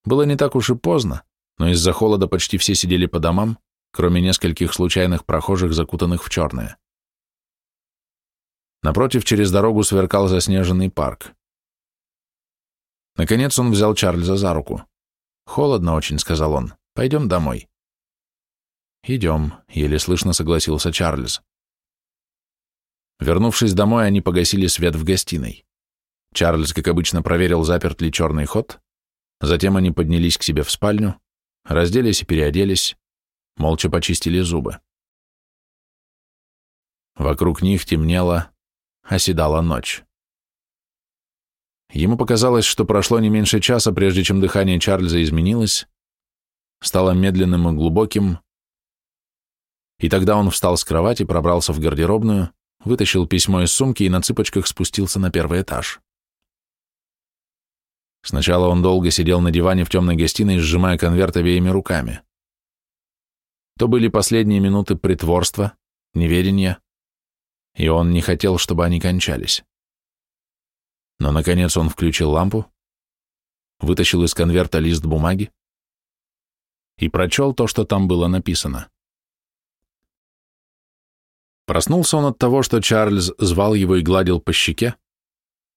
Было не так уж и поздно, но из-за холода почти все сидели по домам, кроме нескольких случайных прохожих, закутанных в черное. Напротив, через дорогу сверкал заснеженный парк. Наконец он взял Чарльза за руку. «Холодно очень», — сказал он. «Пойдем домой». «Идем», — еле слышно согласился Чарльз. Вернувшись домой, они погасили свет в гостиной. Чарльз, как обычно, проверил, заперт ли черный ход. Затем они поднялись к себе в спальню, разделись и переоделись, молча почистили зубы. Вокруг них темнело, оседала ночь. Ему показалось, что прошло не меньше часа, прежде чем дыхание Чарльза изменилось, стало медленным и глубоким, и тогда он встал с кровати, пробрался в гардеробную, вытащил письмо из сумки и на цыпочках спустился на первый этаж. Сначала он долго сидел на диване в темной гостиной, сжимая конверт обеими руками. То были последние минуты притворства, неведения, и он не хотел, чтобы они кончались. Но, наконец, он включил лампу, вытащил из конверта лист бумаги и прочел то, что там было написано. Проснулся он от того, что Чарльз звал его и гладил по щеке,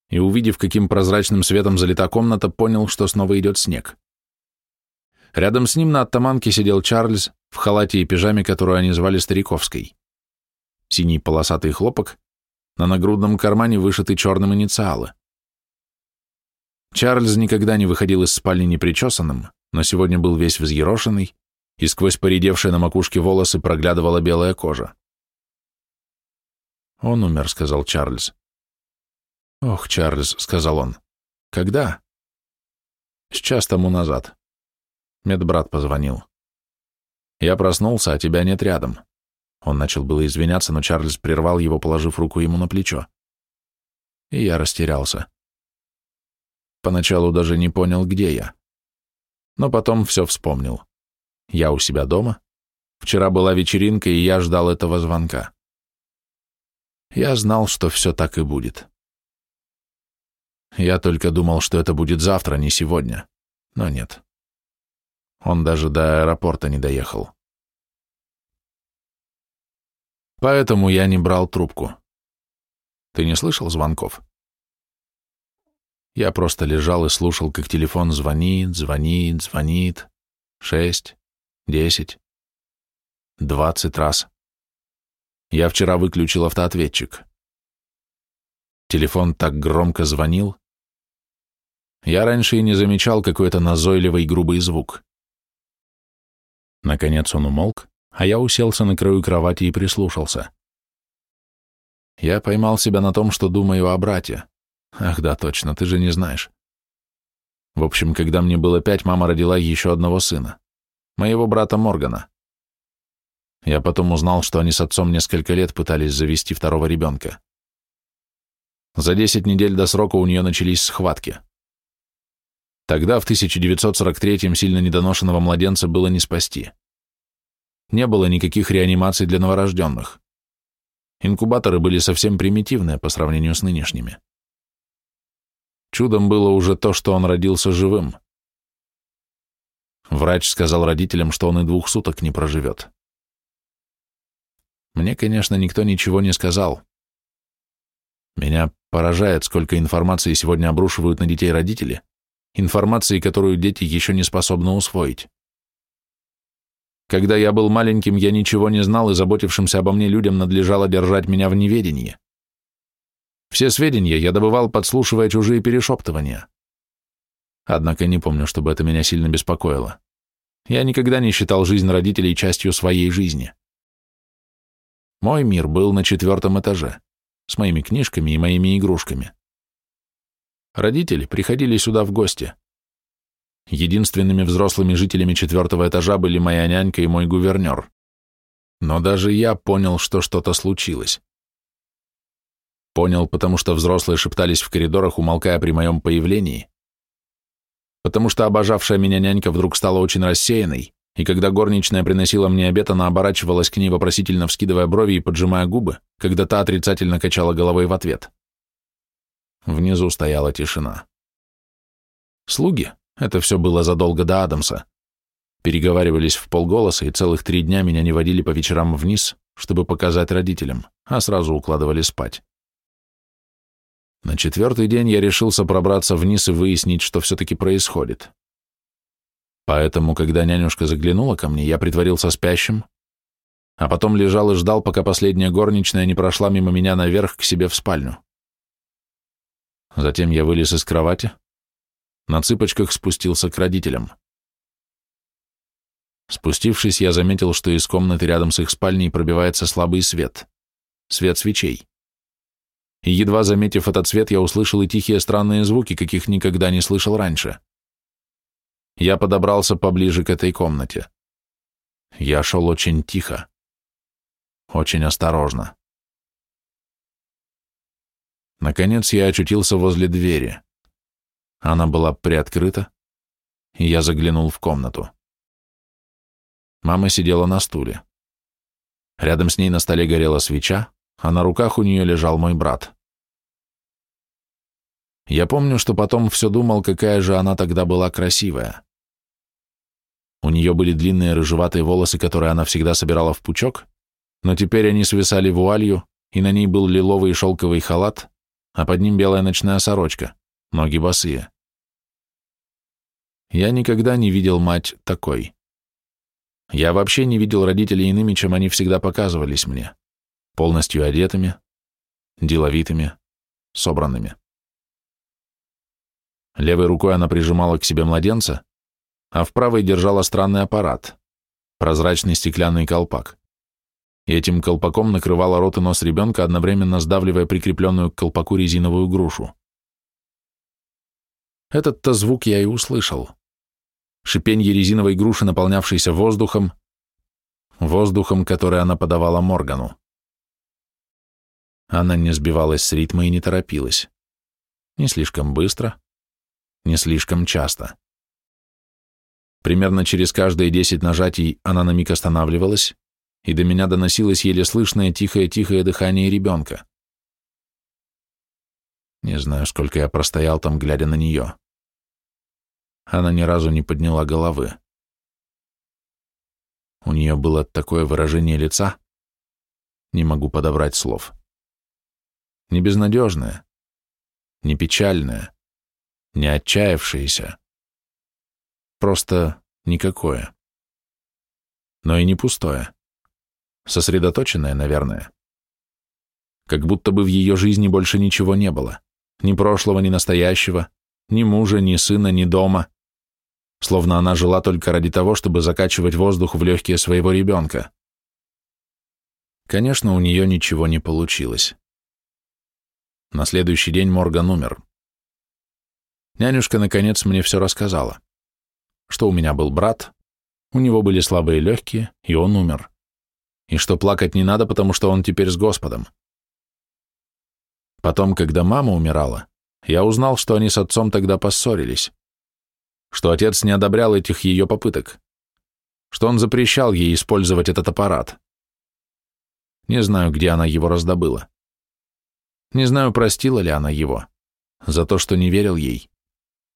и, увидев, каким прозрачным светом залита комната, понял, что снова идет снег. Рядом с ним на оттаманке сидел Чарльз в халате и пижаме, которую они звали Стариковской. Синий полосатый хлопок, на нагрудном кармане вышиты черным инициалы. Чарльз никогда не выходил из спальни непричесанным, но сегодня был весь взъерошенный, и сквозь поредевшие на макушке волосы проглядывала белая кожа. «Он умер», — сказал Чарльз. «Ох, Чарльз», — сказал он. «Когда?» «С час тому назад». Медбрат позвонил. «Я проснулся, а тебя нет рядом». Он начал было извиняться, но Чарльз прервал его, положив руку ему на плечо. И я растерялся. Поначалу даже не понял, где я. Но потом все вспомнил. Я у себя дома. Вчера была вечеринка, и я ждал этого звонка. Я знал, что все так и будет. Я только думал, что это будет завтра, не сегодня. Но нет. Он даже до аэропорта не доехал. Поэтому я не брал трубку. Ты не слышал звонков? Я просто лежал и слушал, как телефон звонит, звонит, звонит. Шесть, десять, двадцать раз. Я вчера выключил автоответчик. Телефон так громко звонил. Я раньше и не замечал какой-то назойливый грубый звук. Наконец он умолк, а я уселся на краю кровати и прислушался. Я поймал себя на том, что думаю о брате. Ах да, точно, ты же не знаешь. В общем, когда мне было пять, мама родила еще одного сына, моего брата Моргана. Я потом узнал, что они с отцом несколько лет пытались завести второго ребенка. За десять недель до срока у нее начались схватки. Тогда, в 1943-м, сильно недоношенного младенца было не спасти. Не было никаких реанимаций для новорожденных. Инкубаторы были совсем примитивные по сравнению с нынешними. Чудом было уже то, что он родился живым. Врач сказал родителям, что он и двух суток не проживет. Мне, конечно, никто ничего не сказал. Меня поражает, сколько информации сегодня обрушивают на детей родители, информации, которую дети еще не способны усвоить. Когда я был маленьким, я ничего не знал, и заботившимся обо мне людям надлежало держать меня в неведении. Все сведения я добывал, подслушивая чужие перешептывания. Однако не помню, чтобы это меня сильно беспокоило. Я никогда не считал жизнь родителей частью своей жизни. Мой мир был на четвертом этаже, с моими книжками и моими игрушками. Родители приходили сюда в гости. Единственными взрослыми жителями четвертого этажа были моя нянька и мой гувернер. Но даже я понял, что что-то случилось. Понял, потому что взрослые шептались в коридорах, умолкая при моем появлении. Потому что обожавшая меня нянька вдруг стала очень рассеянной, и когда горничная приносила мне обед, она оборачивалась к ней, вопросительно вскидывая брови и поджимая губы, когда та отрицательно качала головой в ответ. Внизу стояла тишина. Слуги, это все было задолго до Адамса, переговаривались в полголоса и целых три дня меня не водили по вечерам вниз, чтобы показать родителям, а сразу укладывали спать. На четвертый день я решился пробраться вниз и выяснить, что все-таки происходит. Поэтому, когда нянюшка заглянула ко мне, я притворился спящим, а потом лежал и ждал, пока последняя горничная не прошла мимо меня наверх к себе в спальню. Затем я вылез из кровати, на цыпочках спустился к родителям. Спустившись, я заметил, что из комнаты рядом с их спальней пробивается слабый свет. Свет свечей. И едва заметив этот свет, я услышал и тихие странные звуки, каких никогда не слышал раньше. Я подобрался поближе к этой комнате. Я шел очень тихо, очень осторожно. Наконец я очутился возле двери. Она была приоткрыта, и я заглянул в комнату. Мама сидела на стуле. Рядом с ней на столе горела свеча, а на руках у нее лежал мой брат. Я помню, что потом все думал, какая же она тогда была красивая. У нее были длинные рыжеватые волосы, которые она всегда собирала в пучок, но теперь они свисали вуалью, и на ней был лиловый шелковый халат, а под ним белая ночная сорочка, ноги босые. Я никогда не видел мать такой. Я вообще не видел родителей иными, чем они всегда показывались мне, полностью одетыми, деловитыми, собранными. Левой рукой она прижимала к себе младенца, а в правой держала странный аппарат, прозрачный стеклянный колпак и этим колпаком накрывала рот и нос ребенка, одновременно сдавливая прикрепленную к колпаку резиновую грушу. Этот-то звук я и услышал. Шипенье резиновой груши, наполнявшейся воздухом, воздухом, который она подавала Моргану. Она не сбивалась с ритма и не торопилась. Не слишком быстро, не слишком часто. Примерно через каждые десять нажатий она на миг останавливалась, и до меня доносилось еле слышное тихое-тихое дыхание ребенка. Не знаю, сколько я простоял там, глядя на нее. Она ни разу не подняла головы. У нее было такое выражение лица, не могу подобрать слов. Не безнадежное, не печальное, не отчаявшееся. Просто никакое. Но и не пустое сосредоточенная, наверное. Как будто бы в ее жизни больше ничего не было. Ни прошлого, ни настоящего, ни мужа, ни сына, ни дома. Словно она жила только ради того, чтобы закачивать воздух в легкие своего ребенка. Конечно, у нее ничего не получилось. На следующий день Морган умер. Нянюшка, наконец, мне все рассказала. Что у меня был брат, у него были слабые легкие, и он умер и что плакать не надо, потому что он теперь с Господом. Потом, когда мама умирала, я узнал, что они с отцом тогда поссорились, что отец не одобрял этих ее попыток, что он запрещал ей использовать этот аппарат. Не знаю, где она его раздобыла. Не знаю, простила ли она его за то, что не верил ей,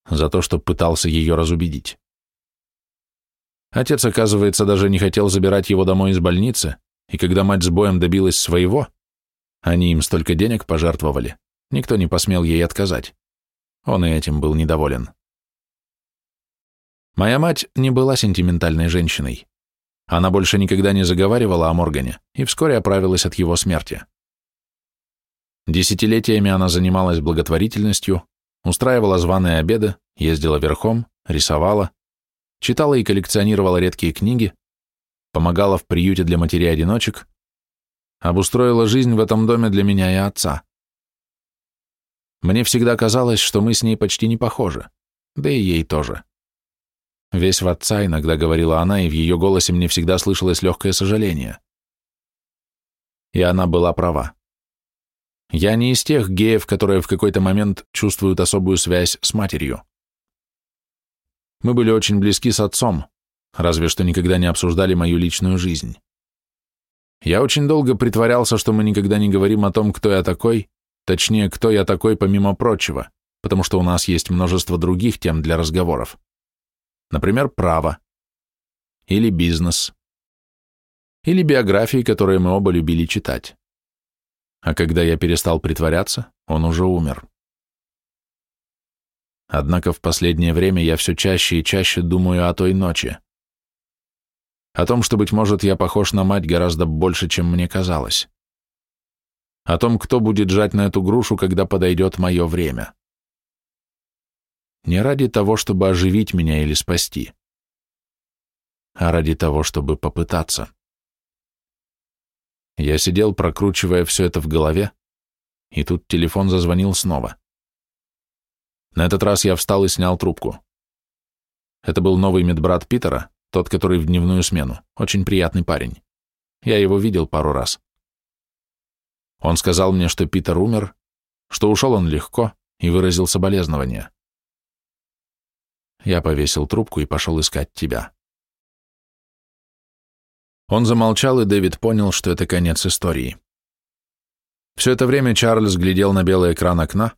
за то, что пытался ее разубедить. Отец, оказывается, даже не хотел забирать его домой из больницы, и когда мать с боем добилась своего, они им столько денег пожертвовали, никто не посмел ей отказать. Он и этим был недоволен. Моя мать не была сентиментальной женщиной. Она больше никогда не заговаривала о Моргане и вскоре оправилась от его смерти. Десятилетиями она занималась благотворительностью, устраивала званые обеды, ездила верхом, рисовала, читала и коллекционировала редкие книги, помогала в приюте для матерей-одиночек, обустроила жизнь в этом доме для меня и отца. Мне всегда казалось, что мы с ней почти не похожи, да и ей тоже. Весь в отца, иногда говорила она, и в ее голосе мне всегда слышалось легкое сожаление. И она была права. Я не из тех геев, которые в какой-то момент чувствуют особую связь с матерью. Мы были очень близки с отцом, разве что никогда не обсуждали мою личную жизнь. Я очень долго притворялся, что мы никогда не говорим о том, кто я такой, точнее, кто я такой помимо прочего, потому что у нас есть множество других тем для разговоров. Например, право. Или бизнес. Или биографии, которые мы оба любили читать. А когда я перестал притворяться, он уже умер. Однако в последнее время я все чаще и чаще думаю о той ночи. О том, что, быть может, я похож на мать гораздо больше, чем мне казалось. О том, кто будет жать на эту грушу, когда подойдет мое время не ради того, чтобы оживить меня или спасти, а ради того, чтобы попытаться. Я сидел, прокручивая все это в голове, и тут телефон зазвонил снова. На этот раз я встал и снял трубку. Это был новый медбрат Питера, тот, который в дневную смену, очень приятный парень. Я его видел пару раз. Он сказал мне, что Питер умер, что ушел он легко и выразил соболезнования. Я повесил трубку и пошел искать тебя. Он замолчал, и Дэвид понял, что это конец истории. Все это время Чарльз глядел на белый экран окна,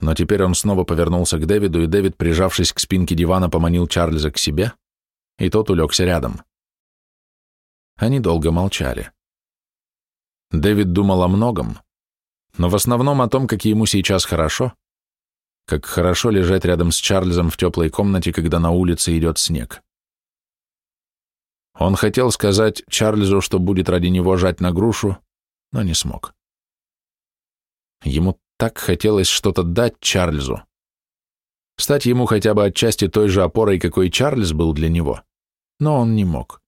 но теперь он снова повернулся к Дэвиду, и Дэвид, прижавшись к спинке дивана, поманил Чарльза к себе, и тот улегся рядом. Они долго молчали. Дэвид думал о многом, но в основном о том, как ему сейчас хорошо, как хорошо лежать рядом с Чарльзом в теплой комнате, когда на улице идет снег. Он хотел сказать Чарльзу, что будет ради него жать на грушу, но не смог. Ему так хотелось что-то дать Чарльзу. Стать ему хотя бы отчасти той же опорой, какой Чарльз был для него, но он не мог.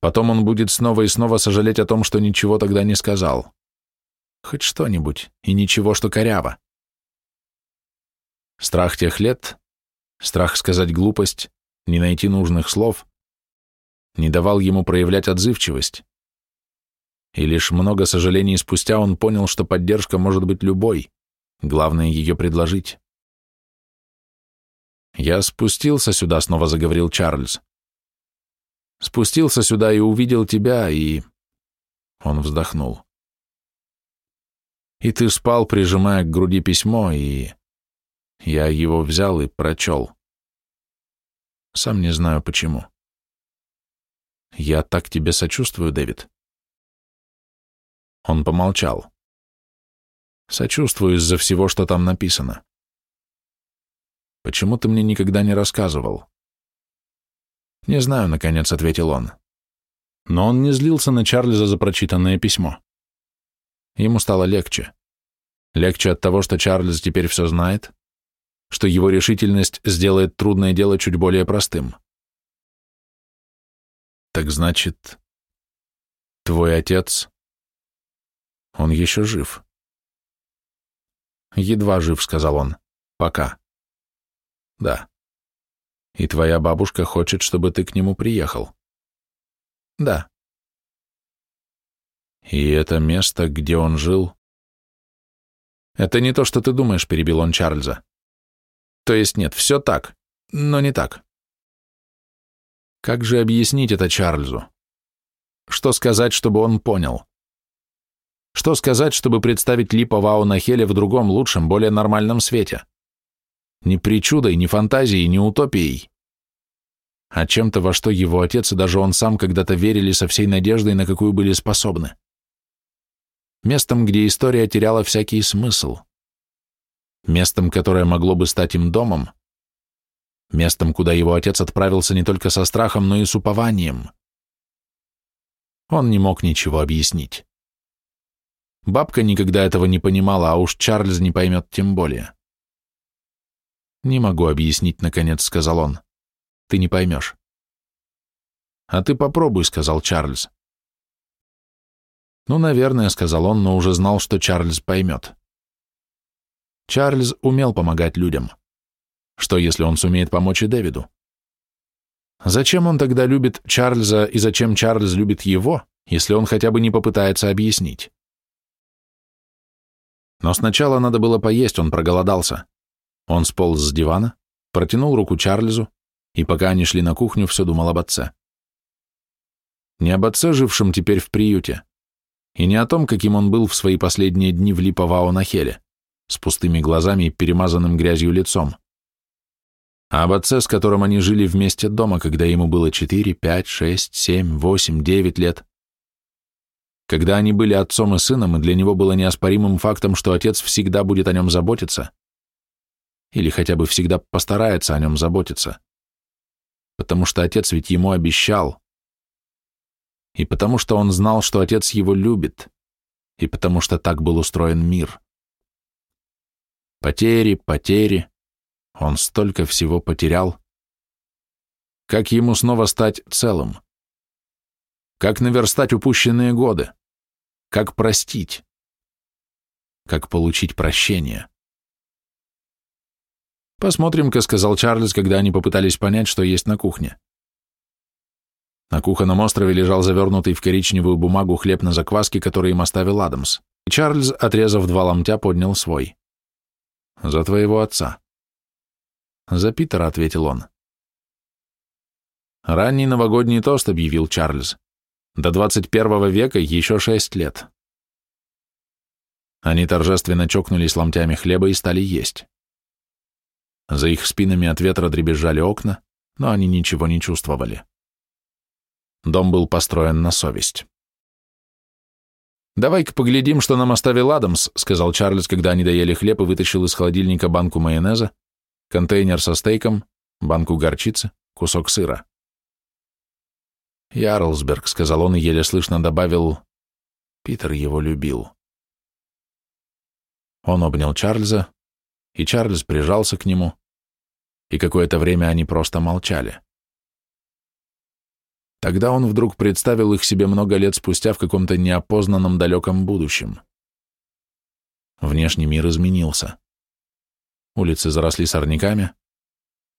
Потом он будет снова и снова сожалеть о том, что ничего тогда не сказал. Хоть что-нибудь, и ничего, что коряво. Страх тех лет, страх сказать глупость, не найти нужных слов, не давал ему проявлять отзывчивость. И лишь много сожалений спустя он понял, что поддержка может быть любой, главное ее предложить. «Я спустился сюда», — снова заговорил Чарльз. «Спустился сюда и увидел тебя, и...» Он вздохнул. «И ты спал, прижимая к груди письмо, и...» Я его взял и прочел. Сам не знаю почему. Я так тебе сочувствую, Дэвид. Он помолчал. Сочувствую из-за всего, что там написано. Почему ты мне никогда не рассказывал? Не знаю, наконец ответил он. Но он не злился на Чарльза за прочитанное письмо. Ему стало легче. Легче от того, что Чарльз теперь все знает, что его решительность сделает трудное дело чуть более простым. Так значит, твой отец, он еще жив. Едва жив, сказал он, пока. Да. И твоя бабушка хочет, чтобы ты к нему приехал. Да. И это место, где он жил... Это не то, что ты думаешь, перебил он Чарльза. То есть нет, все так, но не так. Как же объяснить это Чарльзу? Что сказать, чтобы он понял? Что сказать, чтобы представить Липа Вау на Хеле в другом, лучшем, более нормальном свете? Ни причудой, ни фантазией, ни утопией. А чем-то, во что его отец и даже он сам когда-то верили со всей надеждой, на какую были способны. Местом, где история теряла всякий смысл местом, которое могло бы стать им домом, местом, куда его отец отправился не только со страхом, но и с упованием. Он не мог ничего объяснить. Бабка никогда этого не понимала, а уж Чарльз не поймет тем более. «Не могу объяснить, — наконец сказал он. Ты не поймешь». «А ты попробуй», — сказал Чарльз. «Ну, наверное», — сказал он, но уже знал, что Чарльз поймет. Чарльз умел помогать людям. Что, если он сумеет помочь и Дэвиду? Зачем он тогда любит Чарльза и зачем Чарльз любит его, если он хотя бы не попытается объяснить? Но сначала надо было поесть, он проголодался. Он сполз с дивана, протянул руку Чарльзу, и пока они шли на кухню, все думал об отце. Не об отце, жившем теперь в приюте, и не о том, каким он был в свои последние дни в Липовао-Нахеле, с пустыми глазами и перемазанным грязью лицом, а об отце, с которым они жили вместе дома, когда ему было 4, 5, 6, 7, 8, 9 лет. Когда они были отцом и сыном, и для него было неоспоримым фактом, что отец всегда будет о нем заботиться, или хотя бы всегда постарается о нем заботиться, потому что отец ведь ему обещал, и потому что он знал, что отец его любит, и потому что так был устроен мир. Потери, потери, он столько всего потерял. Как ему снова стать целым? Как наверстать упущенные годы? Как простить? Как получить прощение? «Посмотрим-ка», — сказал Чарльз, когда они попытались понять, что есть на кухне. На кухонном острове лежал завернутый в коричневую бумагу хлеб на закваске, который им оставил Адамс. И Чарльз, отрезав два ломтя, поднял свой. «За твоего отца». «За Питера», — ответил он. «Ранний новогодний тост», — объявил Чарльз. «До 21 века еще шесть лет». Они торжественно чокнулись ломтями хлеба и стали есть. За их спинами от ветра дребезжали окна, но они ничего не чувствовали. Дом был построен на совесть. «Давай-ка поглядим, что нам оставил Адамс», — сказал Чарльз, когда они доели хлеб и вытащил из холодильника банку майонеза, контейнер со стейком, банку горчицы, кусок сыра. «Ярлсберг», — сказал он и еле слышно добавил, «Питер его любил». Он обнял Чарльза, и Чарльз прижался к нему, и какое-то время они просто молчали. Тогда он вдруг представил их себе много лет спустя в каком-то неопознанном далеком будущем. Внешний мир изменился. Улицы заросли сорняками,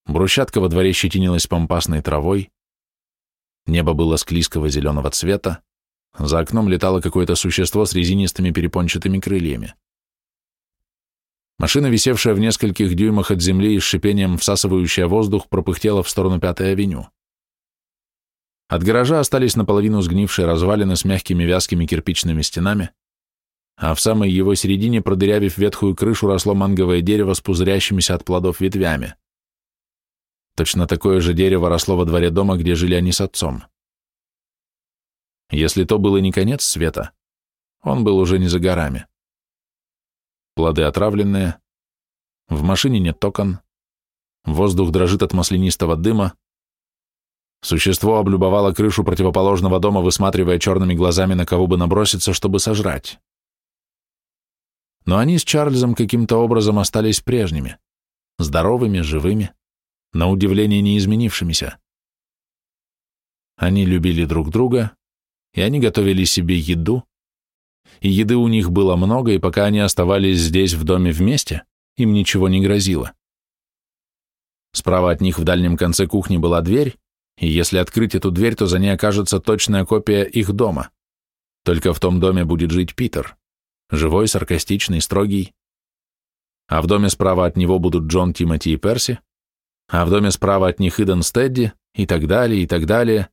брусчатка во дворе щетинилась помпасной травой, небо было склизкого зеленого цвета, за окном летало какое-то существо с резинистыми перепончатыми крыльями. Машина, висевшая в нескольких дюймах от земли и с шипением всасывающая воздух, пропыхтела в сторону Пятой авеню. От гаража остались наполовину сгнившие развалины с мягкими вязкими кирпичными стенами, а в самой его середине, продырявив ветхую крышу, росло манговое дерево с пузырящимися от плодов ветвями. Точно такое же дерево росло во дворе дома, где жили они с отцом. Если то было не конец света, он был уже не за горами. Плоды отравленные, в машине нет окон, воздух дрожит от маслянистого дыма, Существо облюбовало крышу противоположного дома, высматривая черными глазами, на кого бы наброситься, чтобы сожрать. Но они с Чарльзом каким-то образом остались прежними, здоровыми, живыми, на удивление не изменившимися. Они любили друг друга, и они готовили себе еду, и еды у них было много, и пока они оставались здесь в доме вместе, им ничего не грозило. Справа от них в дальнем конце кухни была дверь, и если открыть эту дверь, то за ней окажется точная копия их дома. Только в том доме будет жить Питер. Живой, саркастичный, строгий. А в доме справа от него будут Джон, Тимоти и Перси, а в доме справа от них Иден Стедди, и так далее, и так далее.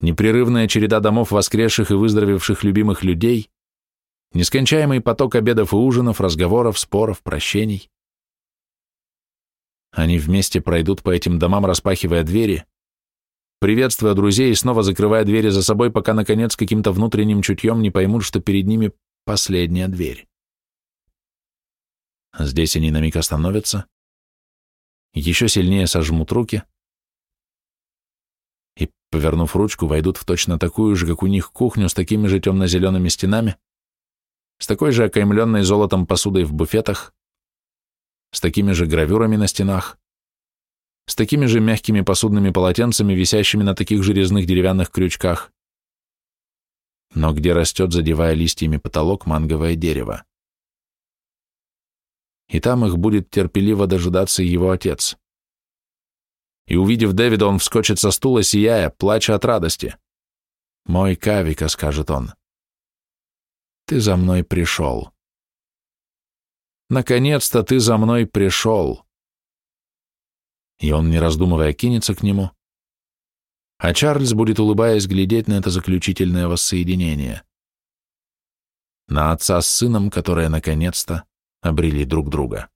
Непрерывная череда домов воскресших и выздоровевших любимых людей, нескончаемый поток обедов и ужинов, разговоров, споров, прощений. Они вместе пройдут по этим домам, распахивая двери, приветствуя друзей и снова закрывая двери за собой, пока, наконец, каким-то внутренним чутьем не поймут, что перед ними последняя дверь. Здесь они на миг остановятся, еще сильнее сожмут руки и, повернув ручку, войдут в точно такую же, как у них, кухню с такими же темно-зелеными стенами, с такой же окаймленной золотом посудой в буфетах, с такими же гравюрами на стенах, с такими же мягкими посудными полотенцами, висящими на таких же резных деревянных крючках. Но где растет, задевая листьями потолок, манговое дерево. И там их будет терпеливо дожидаться его отец, и, увидев Дэвида, он вскочит со стула, сияя, плача от радости. «Мой Кавика», — скажет он, — «ты за мной пришел». «Наконец-то ты за мной пришел». И он, не раздумывая, кинется к нему, а Чарльз будет, улыбаясь, глядеть на это заключительное воссоединение. На отца с сыном, которые, наконец-то, обрели друг друга.